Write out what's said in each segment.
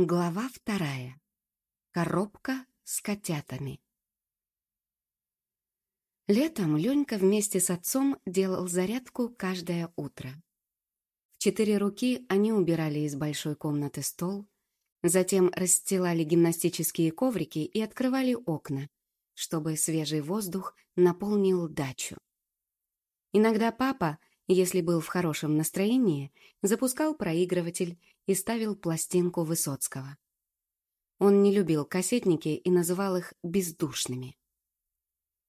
Глава вторая. Коробка с котятами. Летом Ленька вместе с отцом делал зарядку каждое утро. В четыре руки они убирали из большой комнаты стол, затем расстилали гимнастические коврики и открывали окна, чтобы свежий воздух наполнил дачу. Иногда папа, если был в хорошем настроении, запускал проигрыватель и ставил пластинку Высоцкого. Он не любил кассетники и называл их бездушными.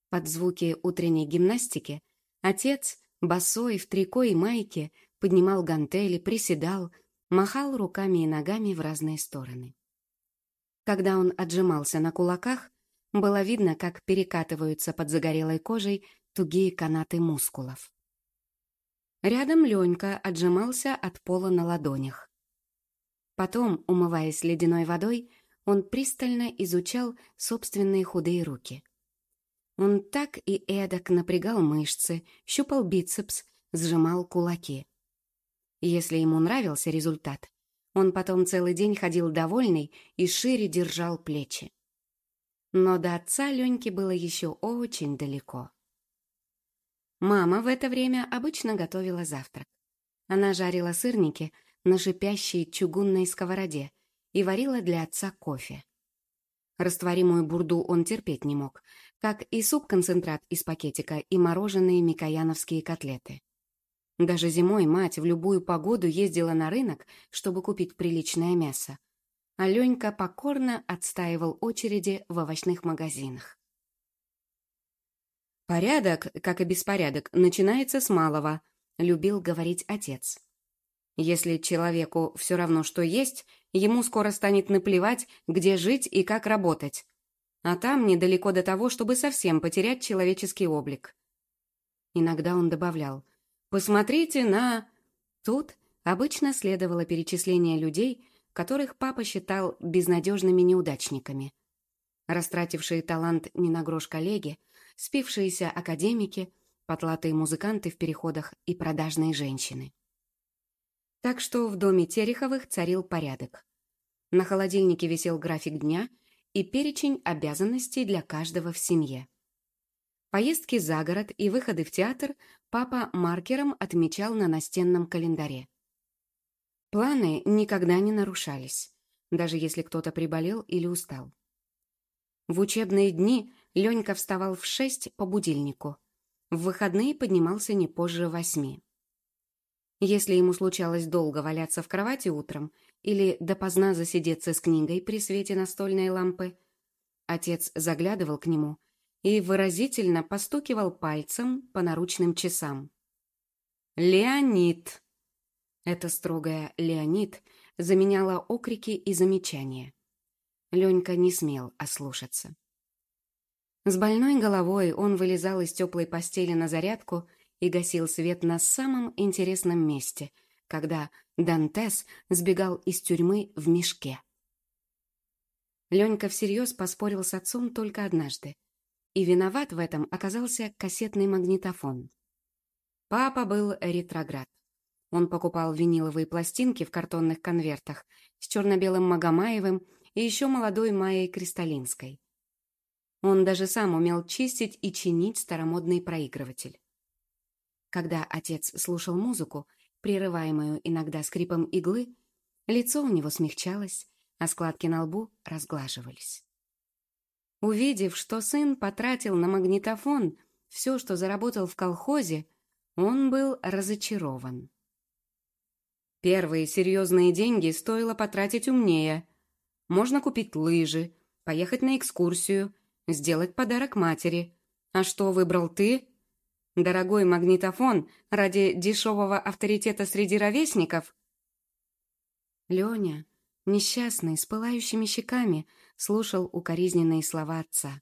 Под звуки утренней гимнастики отец, босой, в трико и майке, поднимал гантели, приседал, махал руками и ногами в разные стороны. Когда он отжимался на кулаках, было видно, как перекатываются под загорелой кожей тугие канаты мускулов. Рядом Ленька отжимался от пола на ладонях. Потом, умываясь ледяной водой, он пристально изучал собственные худые руки. Он так и эдак напрягал мышцы, щупал бицепс, сжимал кулаки. Если ему нравился результат, он потом целый день ходил довольный и шире держал плечи. Но до отца Леньки было еще очень далеко. Мама в это время обычно готовила завтрак. Она жарила сырники, на шипящей чугунной сковороде и варила для отца кофе. Растворимую бурду он терпеть не мог, как и суп-концентрат из пакетика и мороженые микояновские котлеты. Даже зимой мать в любую погоду ездила на рынок, чтобы купить приличное мясо. А Ленька покорно отстаивал очереди в овощных магазинах. «Порядок, как и беспорядок, начинается с малого», — любил говорить отец. Если человеку все равно, что есть, ему скоро станет наплевать, где жить и как работать. А там недалеко до того, чтобы совсем потерять человеческий облик. Иногда он добавлял «Посмотрите на...» Тут обычно следовало перечисление людей, которых папа считал безнадежными неудачниками. Растратившие талант не на грош коллеги, спившиеся академики, потлатые музыканты в переходах и продажные женщины. Так что в доме Тереховых царил порядок. На холодильнике висел график дня и перечень обязанностей для каждого в семье. Поездки за город и выходы в театр папа маркером отмечал на настенном календаре. Планы никогда не нарушались, даже если кто-то приболел или устал. В учебные дни Ленька вставал в шесть по будильнику. В выходные поднимался не позже восьми. Если ему случалось долго валяться в кровати утром или допоздна засидеться с книгой при свете настольной лампы, отец заглядывал к нему и выразительно постукивал пальцем по наручным часам. «Леонид!» Это строгое «Леонид» заменяло окрики и замечания. Ленька не смел ослушаться. С больной головой он вылезал из теплой постели на зарядку и гасил свет на самом интересном месте, когда Дантес сбегал из тюрьмы в мешке. Ленька всерьез поспорил с отцом только однажды, и виноват в этом оказался кассетный магнитофон. Папа был ретроград. Он покупал виниловые пластинки в картонных конвертах с черно-белым Магомаевым и еще молодой Майей Кристалинской. Он даже сам умел чистить и чинить старомодный проигрыватель. Когда отец слушал музыку, прерываемую иногда скрипом иглы, лицо у него смягчалось, а складки на лбу разглаживались. Увидев, что сын потратил на магнитофон все, что заработал в колхозе, он был разочарован. Первые серьезные деньги стоило потратить умнее. Можно купить лыжи, поехать на экскурсию, сделать подарок матери. А что выбрал ты? Дорогой магнитофон ради дешевого авторитета среди ровесников? Леня, несчастный, с пылающими щеками, слушал укоризненные слова отца.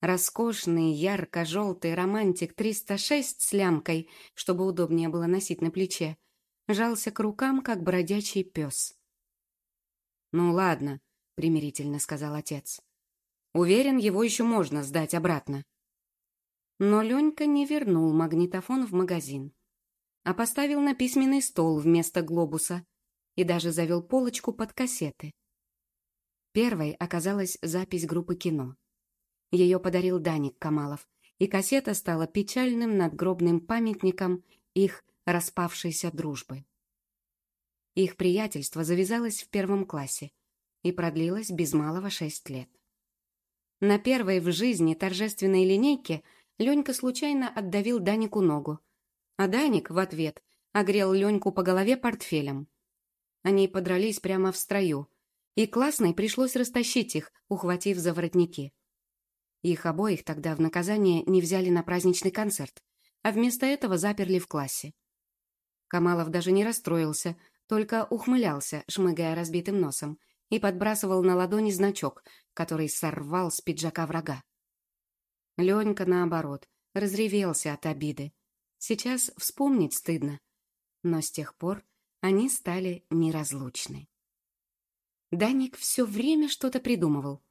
Роскошный, ярко-желтый романтик 306 с лямкой, чтобы удобнее было носить на плече, жался к рукам, как бродячий пес. «Ну ладно», — примирительно сказал отец. «Уверен, его еще можно сдать обратно». Но Ленька не вернул магнитофон в магазин, а поставил на письменный стол вместо глобуса и даже завел полочку под кассеты. Первой оказалась запись группы кино. Ее подарил Даник Камалов, и кассета стала печальным надгробным памятником их распавшейся дружбы. Их приятельство завязалось в первом классе и продлилось без малого шесть лет. На первой в жизни торжественной линейке Ленька случайно отдавил Данику ногу, а Даник в ответ огрел Леньку по голове портфелем. Они подрались прямо в строю, и классной пришлось растащить их, ухватив за воротники. Их обоих тогда в наказание не взяли на праздничный концерт, а вместо этого заперли в классе. Камалов даже не расстроился, только ухмылялся, шмыгая разбитым носом, и подбрасывал на ладони значок, который сорвал с пиджака врага. Ленька, наоборот, разревелся от обиды. Сейчас вспомнить стыдно. Но с тех пор они стали неразлучны. Даник все время что-то придумывал.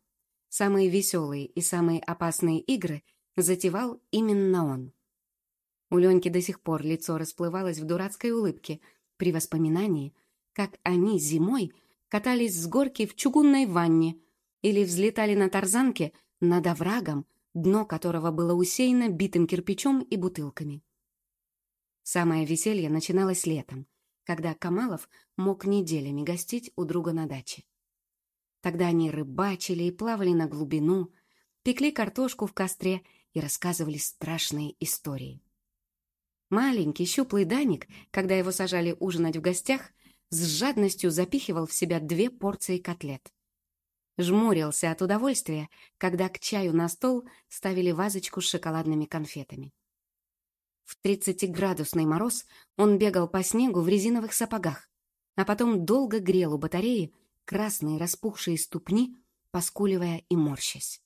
Самые веселые и самые опасные игры затевал именно он. У Леньки до сих пор лицо расплывалось в дурацкой улыбке при воспоминании, как они зимой катались с горки в чугунной ванне или взлетали на тарзанке над оврагом, дно которого было усеяно битым кирпичом и бутылками. Самое веселье начиналось летом, когда Камалов мог неделями гостить у друга на даче. Тогда они рыбачили и плавали на глубину, пекли картошку в костре и рассказывали страшные истории. Маленький, щуплый Даник, когда его сажали ужинать в гостях, с жадностью запихивал в себя две порции котлет. Жмурился от удовольствия, когда к чаю на стол ставили вазочку с шоколадными конфетами. В 30-градусный мороз он бегал по снегу в резиновых сапогах, а потом долго грел у батареи красные распухшие ступни, поскуливая и морщась.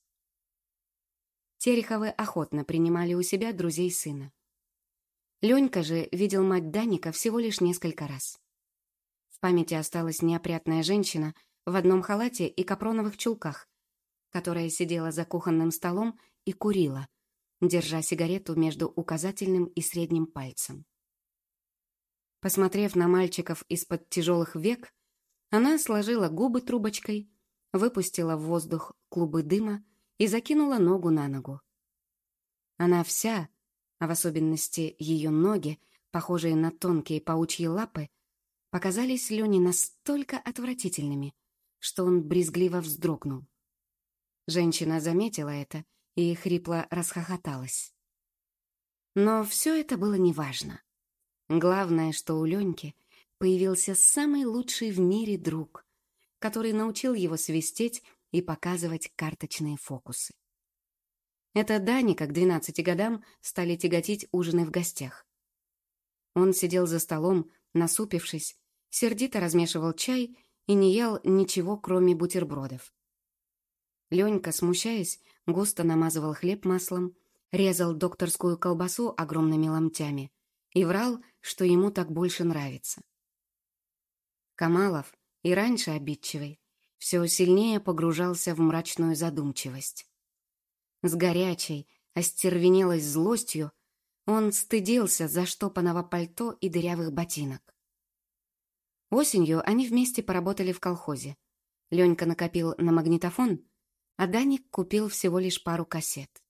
Тереховы охотно принимали у себя друзей сына. Ленька же видел мать Даника всего лишь несколько раз. Памяти осталась неопрятная женщина в одном халате и капроновых чулках, которая сидела за кухонным столом и курила, держа сигарету между указательным и средним пальцем. Посмотрев на мальчиков из-под тяжелых век, она сложила губы трубочкой, выпустила в воздух клубы дыма и закинула ногу на ногу. Она вся, а в особенности ее ноги, похожие на тонкие паучьи лапы, показались Лене настолько отвратительными, что он брезгливо вздрогнул. Женщина заметила это и хрипло расхохоталась. Но все это было неважно. Главное, что у Леньки появился самый лучший в мире друг, который научил его свистеть и показывать карточные фокусы. Это Даника к двенадцати годам стали тяготить ужины в гостях. Он сидел за столом, насупившись, сердито размешивал чай и не ел ничего, кроме бутербродов. Ленька, смущаясь, густо намазывал хлеб маслом, резал докторскую колбасу огромными ломтями и врал, что ему так больше нравится. Камалов, и раньше обидчивый, все сильнее погружался в мрачную задумчивость. С горячей, остервенелой злостью он стыдился заштопанного пальто и дырявых ботинок. Осенью они вместе поработали в колхозе. Ленька накопил на магнитофон, а Даник купил всего лишь пару кассет.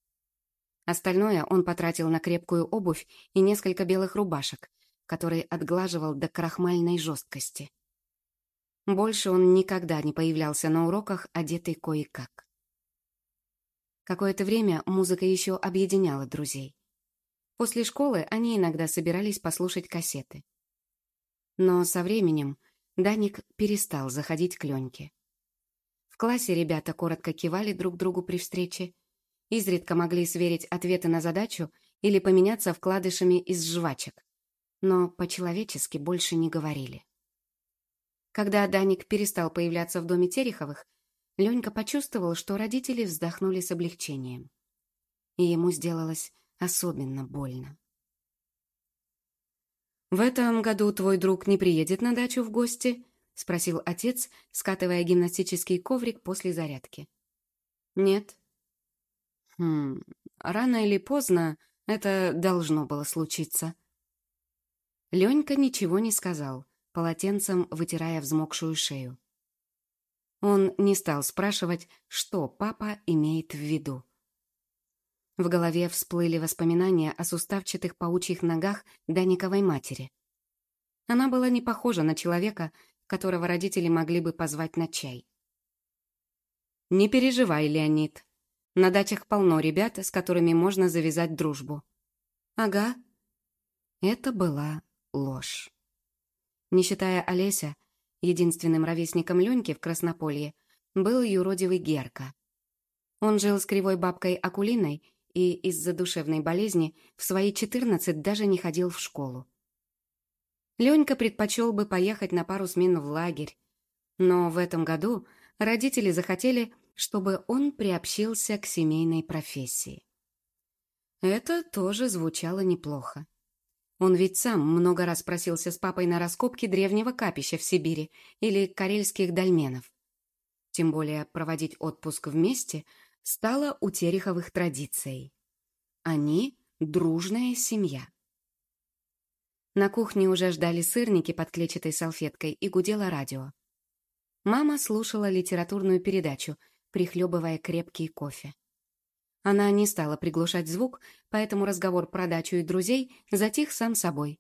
Остальное он потратил на крепкую обувь и несколько белых рубашек, которые отглаживал до крахмальной жесткости. Больше он никогда не появлялся на уроках, одетый кое-как. Какое-то время музыка еще объединяла друзей. После школы они иногда собирались послушать кассеты. Но со временем Даник перестал заходить к Леньке. В классе ребята коротко кивали друг другу при встрече, изредка могли сверить ответы на задачу или поменяться вкладышами из жвачек, но по-человечески больше не говорили. Когда Даник перестал появляться в доме Тереховых, Ленька почувствовал, что родители вздохнули с облегчением. И ему сделалось особенно больно. «В этом году твой друг не приедет на дачу в гости?» — спросил отец, скатывая гимнастический коврик после зарядки. «Нет». «Хм, рано или поздно это должно было случиться». Ленька ничего не сказал, полотенцем вытирая взмокшую шею. Он не стал спрашивать, что папа имеет в виду. В голове всплыли воспоминания о суставчатых паучьих ногах Даниковой матери. Она была не похожа на человека, которого родители могли бы позвать на чай. «Не переживай, Леонид. На дачах полно ребят, с которыми можно завязать дружбу». «Ага». Это была ложь. Не считая Олеся, единственным ровесником Леньки в Краснополье, был юродивый Герка. Он жил с кривой бабкой Акулиной и из-за душевной болезни в свои четырнадцать даже не ходил в школу. Ленька предпочел бы поехать на пару смен в лагерь, но в этом году родители захотели, чтобы он приобщился к семейной профессии. Это тоже звучало неплохо. Он ведь сам много раз просился с папой на раскопки древнего капища в Сибири или карельских дольменов. Тем более проводить отпуск вместе стало у Тереховых традицией. Они — дружная семья. На кухне уже ждали сырники под клетчатой салфеткой и гудело радио. Мама слушала литературную передачу, прихлебывая крепкий кофе. Она не стала приглушать звук, поэтому разговор про дачу и друзей затих сам собой.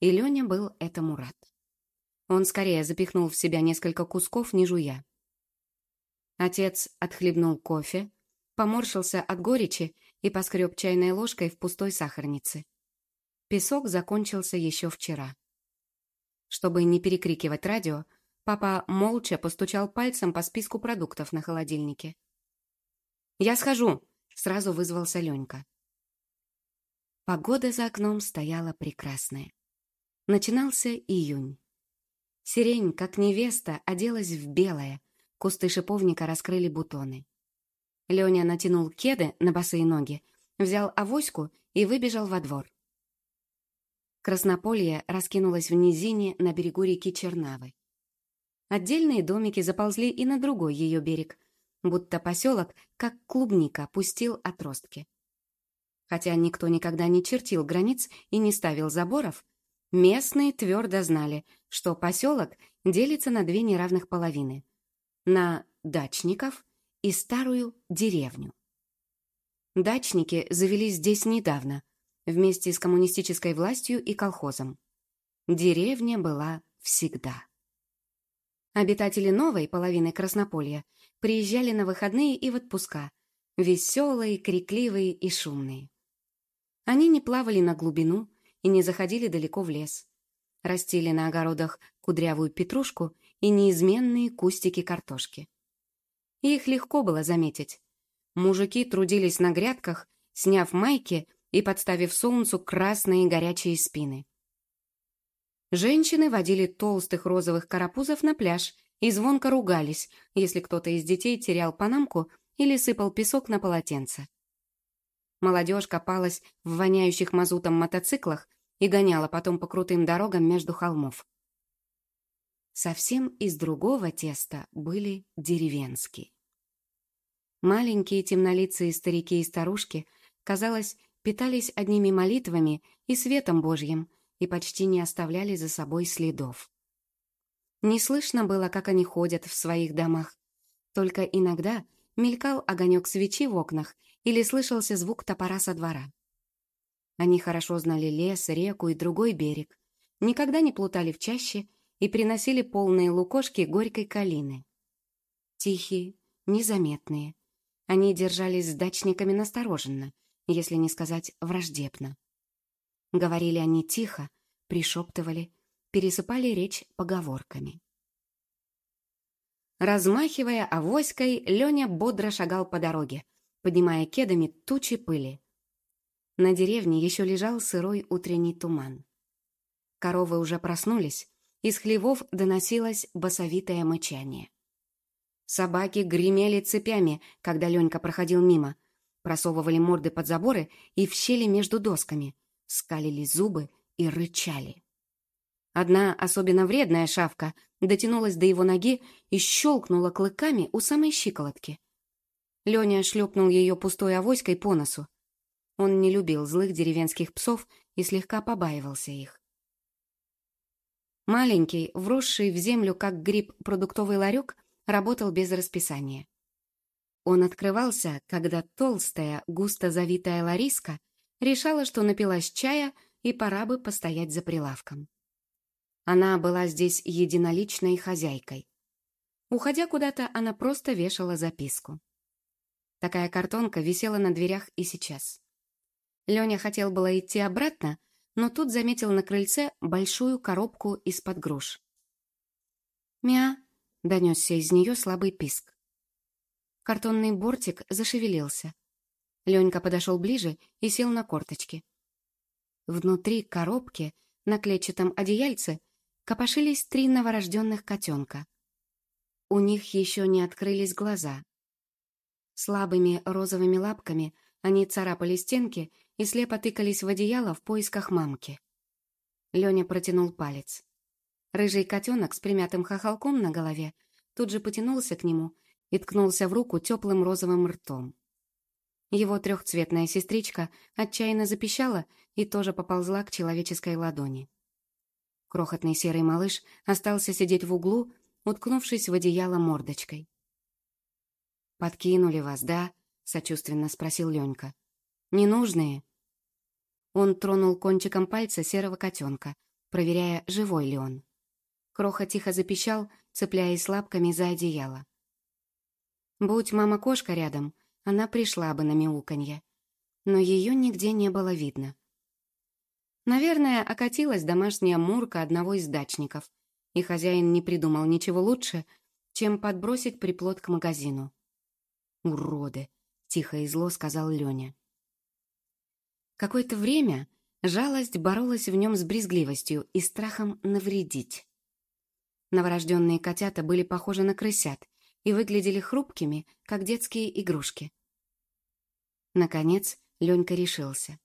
И Леня был этому рад. Он скорее запихнул в себя несколько кусков, не жуя. Отец отхлебнул кофе, поморщился от горечи и поскреб чайной ложкой в пустой сахарнице. Песок закончился еще вчера. Чтобы не перекрикивать радио, папа молча постучал пальцем по списку продуктов на холодильнике. «Я схожу!» — сразу вызвался Ленька. Погода за окном стояла прекрасная. Начинался июнь. Сирень, как невеста, оделась в белое, кусты шиповника раскрыли бутоны. Леня натянул кеды на босые ноги, взял авоську и выбежал во двор. Краснополье раскинулось в низине на берегу реки Чернавы. Отдельные домики заползли и на другой ее берег, будто поселок, как клубника, пустил отростки. Хотя никто никогда не чертил границ и не ставил заборов, местные твердо знали, что поселок делится на две неравных половины – на дачников и старую деревню. Дачники завелись здесь недавно – вместе с коммунистической властью и колхозом. Деревня была всегда. Обитатели новой половины Краснополья приезжали на выходные и в отпуска, веселые, крикливые и шумные. Они не плавали на глубину и не заходили далеко в лес. Растили на огородах кудрявую петрушку и неизменные кустики картошки. Их легко было заметить. Мужики трудились на грядках, сняв майки и подставив солнцу красные горячие спины. Женщины водили толстых розовых карапузов на пляж и звонко ругались, если кто-то из детей терял панамку или сыпал песок на полотенце. Молодежь копалась в воняющих мазутом мотоциклах и гоняла потом по крутым дорогам между холмов. Совсем из другого теста были деревенские. Маленькие темнолицые старики и старушки, казалось, питались одними молитвами и светом Божьим и почти не оставляли за собой следов. Не слышно было, как они ходят в своих домах. Только иногда мелькал огонек свечи в окнах или слышался звук топора со двора. Они хорошо знали лес, реку и другой берег, никогда не плутали в чаще и приносили полные лукошки горькой калины. Тихие, незаметные. Они держались с дачниками настороженно — если не сказать враждебно. Говорили они тихо, пришептывали, пересыпали речь поговорками. Размахивая авоськой, Леня бодро шагал по дороге, поднимая кедами тучи пыли. На деревне еще лежал сырой утренний туман. Коровы уже проснулись, из хлевов доносилось басовитое мычание. Собаки гремели цепями, когда Ленька проходил мимо, просовывали морды под заборы и в щели между досками, скалили зубы и рычали. Одна особенно вредная шавка дотянулась до его ноги и щелкнула клыками у самой щиколотки. Леня шлепнул ее пустой авоськой по носу. Он не любил злых деревенских псов и слегка побаивался их. Маленький, вросший в землю как гриб продуктовый ларек, работал без расписания. Он открывался, когда толстая, густо завитая Лариска решала, что напилась чая и пора бы постоять за прилавком. Она была здесь единоличной хозяйкой. Уходя куда-то, она просто вешала записку. Такая картонка висела на дверях и сейчас. Леня хотел было идти обратно, но тут заметил на крыльце большую коробку из-под груш. «Мя!» — донесся из нее слабый писк. Картонный бортик зашевелился. Ленька подошел ближе и сел на корточки. Внутри коробки, на клетчатом одеяльце, копошились три новорожденных котенка. У них еще не открылись глаза. Слабыми розовыми лапками они царапали стенки и слепо тыкались в одеяло в поисках мамки. Леня протянул палец. Рыжий котенок с примятым хохолком на голове тут же потянулся к нему и ткнулся в руку теплым розовым ртом. Его трехцветная сестричка отчаянно запищала и тоже поползла к человеческой ладони. Крохотный серый малыш остался сидеть в углу, уткнувшись в одеяло мордочкой. «Подкинули вас, да?» — сочувственно спросил Ленька. «Ненужные?» Он тронул кончиком пальца серого котенка, проверяя, живой ли он. Кроха тихо запищал, цепляясь лапками за одеяло. Будь мама-кошка рядом, она пришла бы на мяуканье. Но ее нигде не было видно. Наверное, окатилась домашняя мурка одного из дачников, и хозяин не придумал ничего лучше, чем подбросить приплод к магазину. «Уроды!» — тихо и зло сказал Леня. Какое-то время жалость боролась в нем с брезгливостью и страхом навредить. Новорожденные котята были похожи на крысят и выглядели хрупкими, как детские игрушки. Наконец, Ленька решился.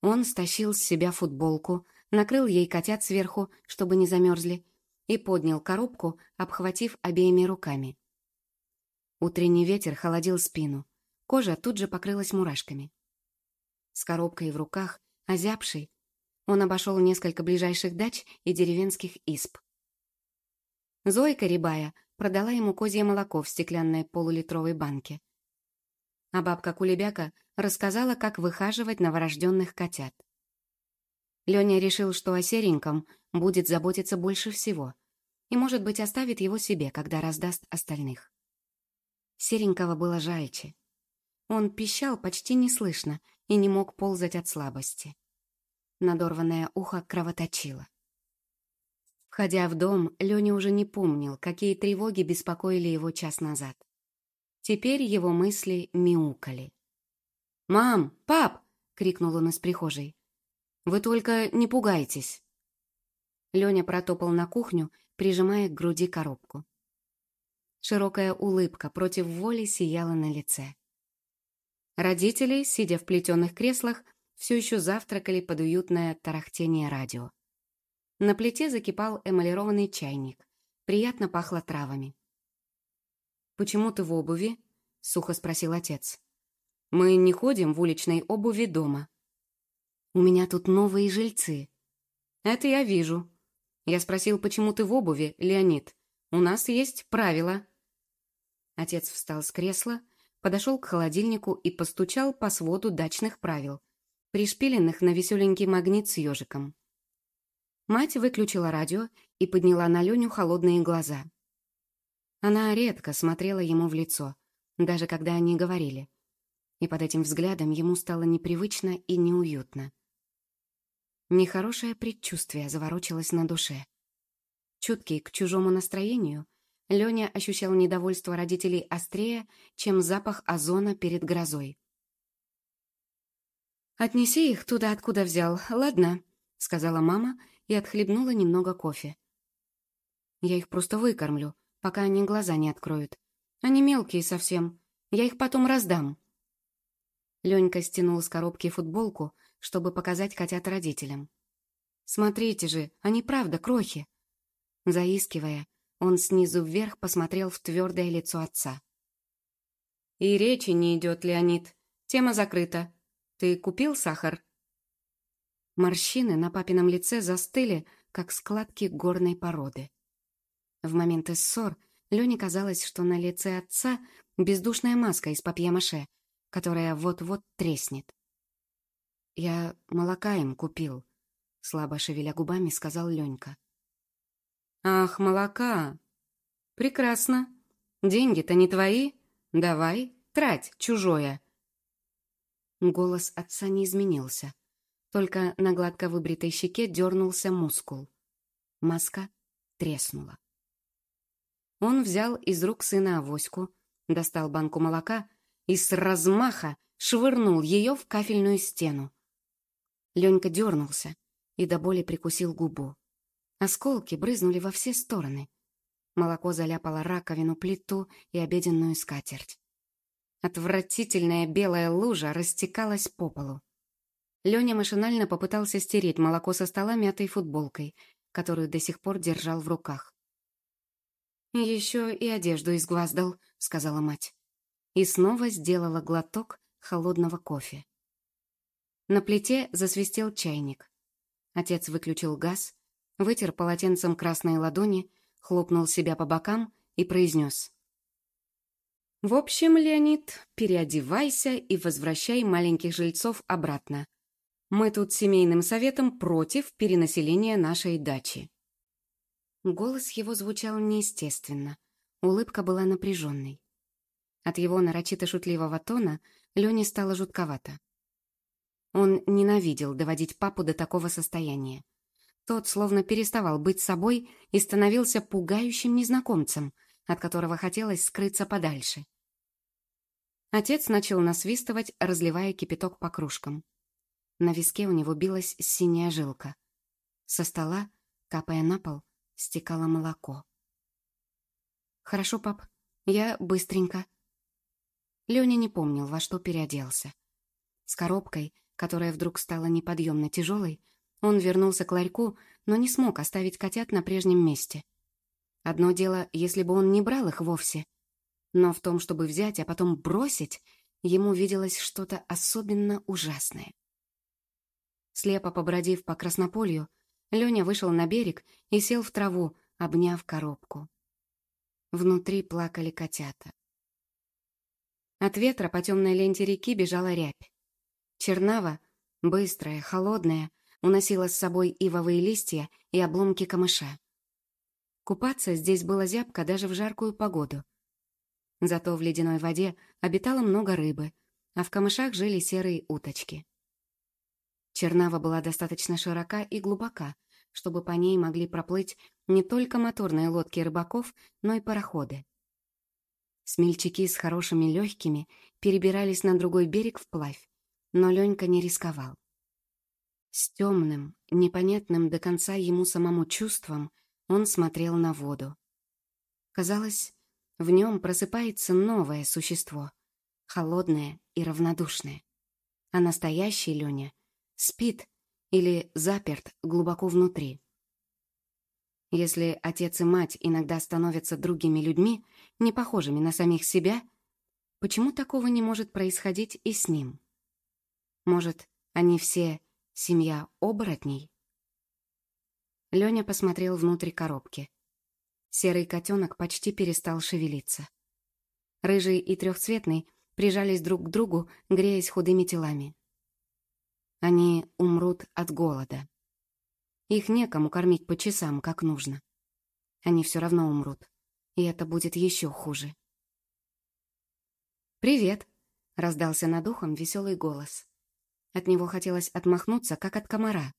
Он стащил с себя футболку, накрыл ей котят сверху, чтобы не замерзли, и поднял коробку, обхватив обеими руками. Утренний ветер холодил спину, кожа тут же покрылась мурашками. С коробкой в руках, озябший, он обошел несколько ближайших дач и деревенских исп. Зойка Рябая продала ему козье молоко в стеклянной полулитровой банке. А бабка Кулебяка рассказала, как выхаживать новорожденных котят. Леня решил, что о сереньком будет заботиться больше всего и, может быть, оставит его себе, когда раздаст остальных. Серенького было жальче. Он пищал почти неслышно и не мог ползать от слабости. Надорванное ухо кровоточило. Входя в дом, Леня уже не помнил, какие тревоги беспокоили его час назад. Теперь его мысли мяукали. «Мам! Пап!» — крикнул он из прихожей. «Вы только не пугайтесь!» Леня протопал на кухню, прижимая к груди коробку. Широкая улыбка против воли сияла на лице. Родители, сидя в плетеных креслах, все еще завтракали под уютное тарахтение радио. На плите закипал эмалированный чайник. Приятно пахло травами. «Почему ты в обуви?» — сухо спросил отец. «Мы не ходим в уличной обуви дома». «У меня тут новые жильцы». «Это я вижу». Я спросил, почему ты в обуви, Леонид. У нас есть правила. Отец встал с кресла, подошел к холодильнику и постучал по своду дачных правил, пришпиленных на веселенький магнит с ежиком. Мать выключила радио и подняла на Леню холодные глаза. Она редко смотрела ему в лицо, даже когда они говорили. И под этим взглядом ему стало непривычно и неуютно. Нехорошее предчувствие заворочилось на душе. Чуткий к чужому настроению — Леня ощущал недовольство родителей острее, чем запах озона перед грозой. «Отнеси их туда, откуда взял, ладно?» — сказала мама и отхлебнула немного кофе. «Я их просто выкормлю, пока они глаза не откроют. Они мелкие совсем, я их потом раздам». Ленька стянул с коробки футболку, чтобы показать котят родителям. «Смотрите же, они правда крохи!» Заискивая, он снизу вверх посмотрел в твердое лицо отца. «И речи не идет, Леонид. Тема закрыта. Ты купил сахар?» Морщины на папином лице застыли, как складки горной породы. В моменты ссор Лене казалось, что на лице отца бездушная маска из папье-маше, которая вот-вот треснет. «Я молока им купил», — слабо шевеля губами сказал Ленька. «Ах, молока! Прекрасно. Деньги-то не твои? Давай, трать чужое». Голос отца не изменился. Только на гладко выбритой щеке дернулся мускул. Маска треснула. Он взял из рук сына авоську, достал банку молока и с размаха швырнул ее в кафельную стену. Ленька дернулся и до боли прикусил губу. Осколки брызнули во все стороны. Молоко заляпало раковину, плиту и обеденную скатерть. Отвратительная белая лужа растекалась по полу. Леня машинально попытался стереть молоко со стола мятой футболкой, которую до сих пор держал в руках. «Еще и одежду изгваздал», — сказала мать. И снова сделала глоток холодного кофе. На плите засвистел чайник. Отец выключил газ, вытер полотенцем красные ладони, хлопнул себя по бокам и произнес. «В общем, Леонид, переодевайся и возвращай маленьких жильцов обратно. Мы тут семейным советом против перенаселения нашей дачи». Голос его звучал неестественно, улыбка была напряженной. От его нарочито шутливого тона Лене стало жутковато. Он ненавидел доводить папу до такого состояния. Тот словно переставал быть собой и становился пугающим незнакомцем, от которого хотелось скрыться подальше. Отец начал насвистывать, разливая кипяток по кружкам. На виске у него билась синяя жилка. Со стола, капая на пол, стекало молоко. «Хорошо, пап, я быстренько». Леня не помнил, во что переоделся. С коробкой, которая вдруг стала неподъемно тяжелой, он вернулся к ларьку, но не смог оставить котят на прежнем месте. Одно дело, если бы он не брал их вовсе, но в том, чтобы взять, а потом бросить, ему виделось что-то особенно ужасное. Слепо побродив по краснополью, Леня вышел на берег и сел в траву, обняв коробку. Внутри плакали котята. От ветра по темной ленте реки бежала рябь. Чернава, быстрая, холодная, уносила с собой ивовые листья и обломки камыша. Купаться здесь было зябко даже в жаркую погоду. Зато в ледяной воде обитало много рыбы, а в камышах жили серые уточки. Чернава была достаточно широка и глубока, чтобы по ней могли проплыть не только моторные лодки рыбаков, но и пароходы. Смельчаки с хорошими легкими перебирались на другой берег вплавь, но Ленька не рисковал. С темным, непонятным до конца ему самому чувством он смотрел на воду. Казалось, в нем просыпается новое существо, холодное и равнодушное. А настоящий Леня спит или заперт глубоко внутри. Если отец и мать иногда становятся другими людьми, не похожими на самих себя, почему такого не может происходить и с ним? Может, они все семья оборотней? Леня посмотрел внутрь коробки. Серый котенок почти перестал шевелиться. Рыжий и трехцветный прижались друг к другу, греясь худыми телами. Они умрут от голода. Их некому кормить по часам, как нужно. Они все равно умрут, и это будет еще хуже. «Привет!» — раздался над ухом веселый голос. От него хотелось отмахнуться, как от комара.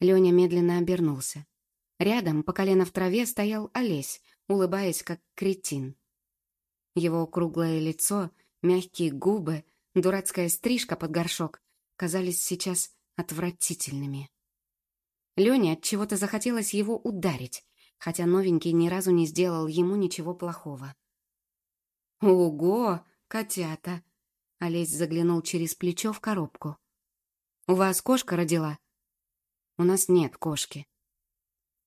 Леня медленно обернулся. Рядом, по колено в траве, стоял Олесь, улыбаясь, как кретин. Его круглое лицо, мягкие губы, дурацкая стрижка под горшок казались сейчас отвратительными. Лене от чего-то захотелось его ударить, хотя новенький ни разу не сделал ему ничего плохого. «Ого, котята!» Олесь заглянул через плечо в коробку. «У вас кошка родила?» «У нас нет кошки».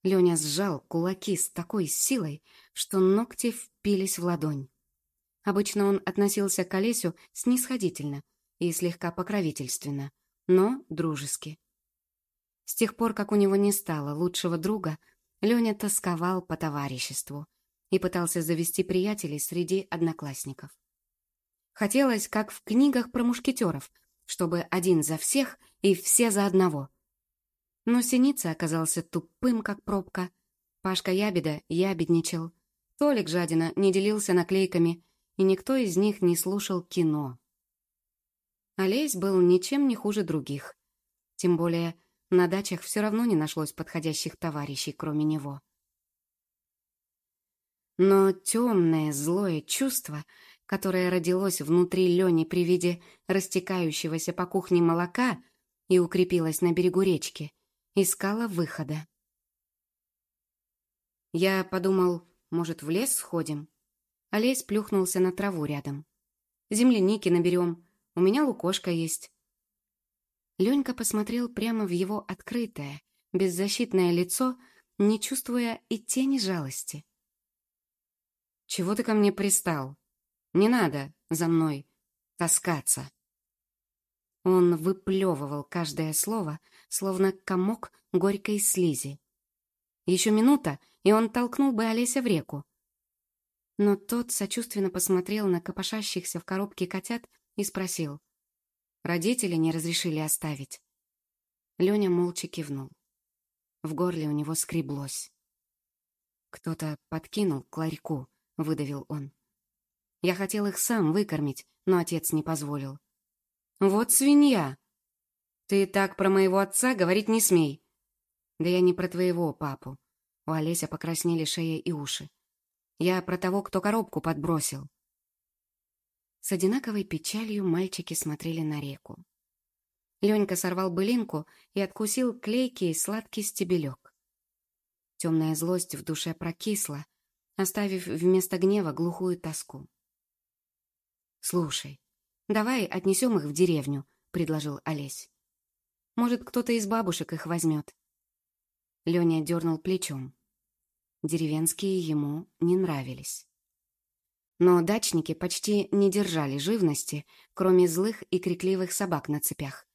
Леня сжал кулаки с такой силой, что ногти впились в ладонь. Обычно он относился к Олесю снисходительно и слегка покровительственно, но дружески. С тех пор, как у него не стало лучшего друга, Леня тосковал по товариществу и пытался завести приятелей среди одноклассников. Хотелось, как в книгах про мушкетеров, чтобы один за всех и все за одного. Но Синица оказался тупым, как пробка. Пашка Ябеда ябедничал. Толик Жадина не делился наклейками, и никто из них не слушал кино. Олесь был ничем не хуже других. Тем более на дачах все равно не нашлось подходящих товарищей, кроме него. Но темное, злое чувство, которое родилось внутри Лени при виде растекающегося по кухне молока и укрепилось на берегу речки, искало выхода. Я подумал, может, в лес сходим? Олесь плюхнулся на траву рядом. Земляники наберем, у меня лукошка есть». Ленька посмотрел прямо в его открытое, беззащитное лицо, не чувствуя и тени жалости. «Чего ты ко мне пристал? Не надо за мной таскаться». Он выплевывал каждое слово, словно комок горькой слизи. Еще минута, и он толкнул бы Олеся в реку. Но тот сочувственно посмотрел на копошащихся в коробке котят и спросил. Родители не разрешили оставить. Леня молча кивнул. В горле у него скреблось. «Кто-то подкинул к ларьку», — выдавил он. «Я хотел их сам выкормить, но отец не позволил». «Вот свинья! Ты так про моего отца говорить не смей!» «Да я не про твоего папу». У Олеся покраснели шея и уши. «Я про того, кто коробку подбросил». С одинаковой печалью мальчики смотрели на реку. Ленька сорвал былинку и откусил клейкий сладкий стебелек. Темная злость в душе прокисла, оставив вместо гнева глухую тоску. «Слушай, давай отнесем их в деревню», — предложил Олесь. «Может, кто-то из бабушек их возьмет». Леня дернул плечом. Деревенские ему не нравились. Но дачники почти не держали живности, кроме злых и крикливых собак на цепях.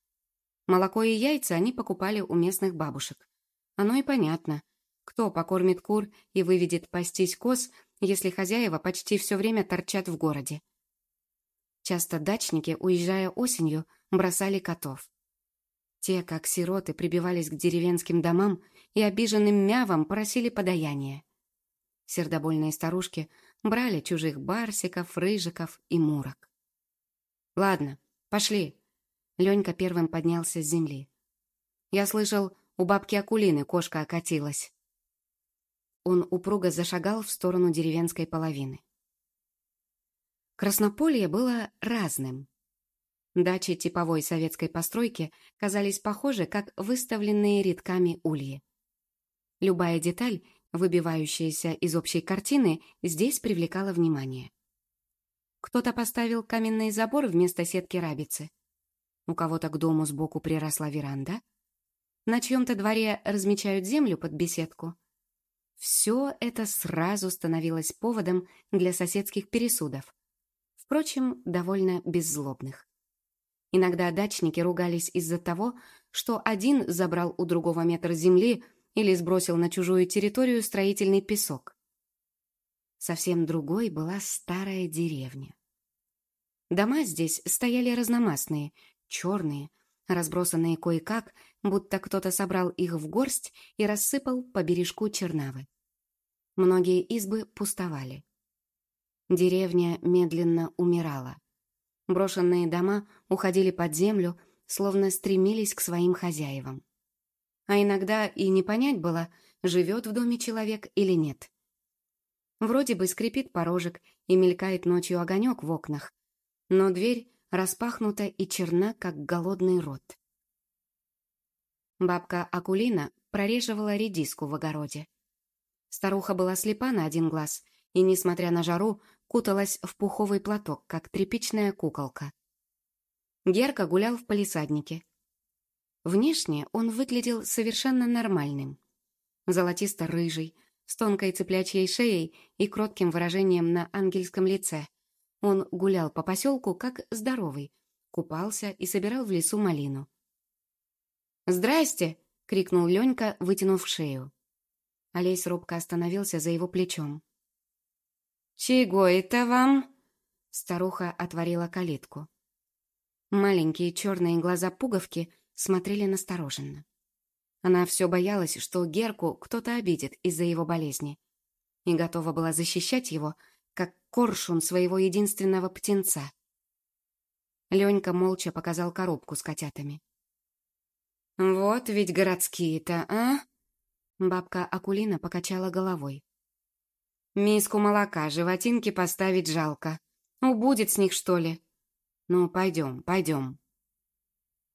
Молоко и яйца они покупали у местных бабушек. Оно и понятно. Кто покормит кур и выведет пастись коз, если хозяева почти все время торчат в городе? Часто дачники, уезжая осенью, бросали котов. Те, как сироты, прибивались к деревенским домам и обиженным мявом просили подаяния. Сердобольные старушки брали чужих барсиков, рыжиков и мурок. «Ладно, пошли». Ленька первым поднялся с земли. «Я слышал, у бабки Акулины кошка окатилась». Он упруго зашагал в сторону деревенской половины. Краснополье было разным. Дачи типовой советской постройки казались похожи, как выставленные рядками ульи. Любая деталь выбивающаяся из общей картины, здесь привлекала внимание. Кто-то поставил каменный забор вместо сетки рабицы. У кого-то к дому сбоку приросла веранда. На чьем-то дворе размечают землю под беседку. Все это сразу становилось поводом для соседских пересудов. Впрочем, довольно беззлобных. Иногда дачники ругались из-за того, что один забрал у другого метр земли, или сбросил на чужую территорию строительный песок. Совсем другой была старая деревня. Дома здесь стояли разномастные, черные, разбросанные кое-как, будто кто-то собрал их в горсть и рассыпал по бережку Чернавы. Многие избы пустовали. Деревня медленно умирала. Брошенные дома уходили под землю, словно стремились к своим хозяевам а иногда и не понять было, живет в доме человек или нет. Вроде бы скрипит порожек и мелькает ночью огонек в окнах, но дверь распахнута и черна, как голодный рот. Бабка Акулина прореживала редиску в огороде. Старуха была слепа на один глаз и, несмотря на жару, куталась в пуховый платок, как тряпичная куколка. Герка гулял в палисаднике, Внешне он выглядел совершенно нормальным. Золотисто-рыжий, с тонкой цыплячьей шеей и кротким выражением на ангельском лице. Он гулял по поселку как здоровый, купался и собирал в лесу малину. «Здрасте!» — крикнул Ленька, вытянув шею. Олесь робко остановился за его плечом. «Чего это вам?» Старуха отворила калитку. Маленькие черные глаза пуговки смотрели настороженно. Она все боялась, что Герку кто-то обидит из-за его болезни, и готова была защищать его, как коршун своего единственного птенца. Ленька молча показал коробку с котятами. «Вот ведь городские-то, а?» Бабка Акулина покачала головой. «Миску молока, животинки поставить жалко. Убудет с них, что ли? Ну, пойдем, пойдем».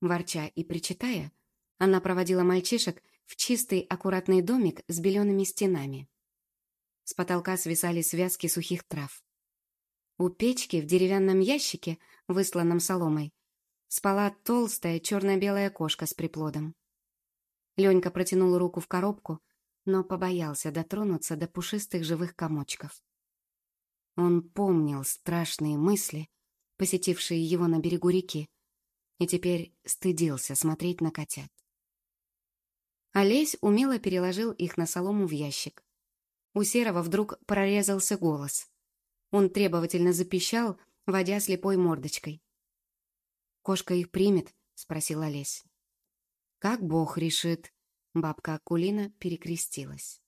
Ворча и причитая, она проводила мальчишек в чистый аккуратный домик с белеными стенами. С потолка свисали связки сухих трав. У печки в деревянном ящике, высланном соломой, спала толстая черно-белая кошка с приплодом. Ленька протянул руку в коробку, но побоялся дотронуться до пушистых живых комочков. Он помнил страшные мысли, посетившие его на берегу реки, и теперь стыдился смотреть на котят. Олесь умело переложил их на солому в ящик. У Серого вдруг прорезался голос. Он требовательно запищал, водя слепой мордочкой. «Кошка их примет?» — спросил Олесь. «Как Бог решит», — бабка Акулина перекрестилась.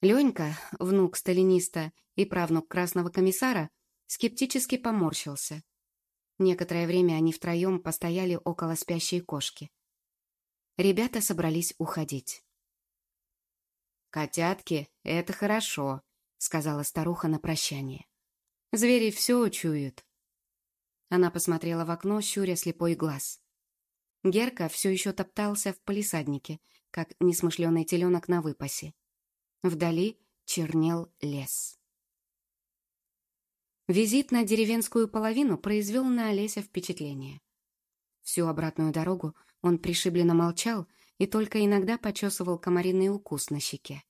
Ленька, внук сталиниста и правнук красного комиссара, скептически поморщился. Некоторое время они втроем постояли около спящей кошки. Ребята собрались уходить. «Котятки — это хорошо», — сказала старуха на прощание. «Звери все учуют». Она посмотрела в окно, щуря слепой глаз. Герка все еще топтался в палисаднике, как несмышленый теленок на выпасе. Вдали чернел лес. Визит на деревенскую половину произвел на Олеся впечатление. Всю обратную дорогу он пришибленно молчал и только иногда почесывал комариный укус на щеке.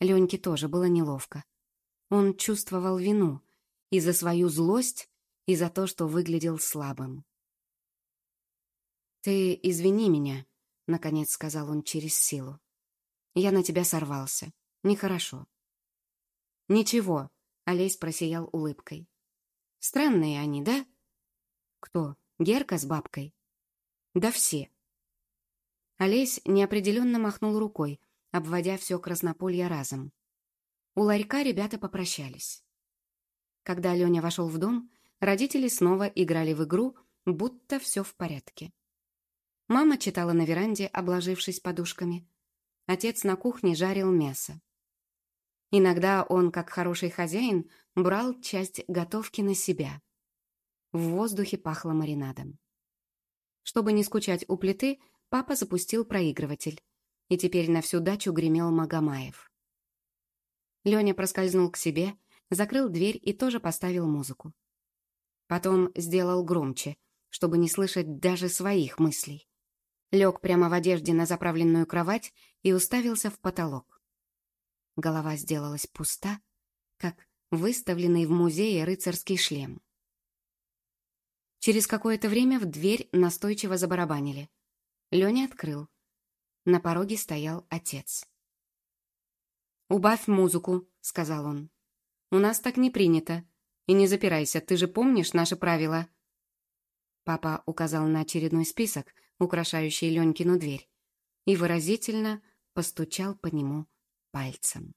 Леньке тоже было неловко. Он чувствовал вину и за свою злость, и за то, что выглядел слабым. «Ты извини меня», — наконец сказал он через силу. «Я на тебя сорвался. Нехорошо». «Ничего», — Олесь просиял улыбкой. «Странные они, да?» «Кто? Герка с бабкой?» «Да все». Олесь неопределенно махнул рукой, обводя все краснополье разом. У ларька ребята попрощались. Когда Леня вошел в дом, родители снова играли в игру, будто все в порядке. Мама читала на веранде, обложившись подушками. Отец на кухне жарил мясо. Иногда он, как хороший хозяин, брал часть готовки на себя. В воздухе пахло маринадом. Чтобы не скучать у плиты, папа запустил проигрыватель, и теперь на всю дачу гремел Магомаев. Леня проскользнул к себе, закрыл дверь и тоже поставил музыку. Потом сделал громче, чтобы не слышать даже своих мыслей лег прямо в одежде на заправленную кровать и уставился в потолок. Голова сделалась пуста, как выставленный в музее рыцарский шлем. Через какое-то время в дверь настойчиво забарабанили. Леня открыл. На пороге стоял отец. «Убавь музыку», — сказал он. «У нас так не принято. И не запирайся, ты же помнишь наши правила?» Папа указал на очередной список, украшающий Ленькину дверь, и выразительно постучал по нему пальцем.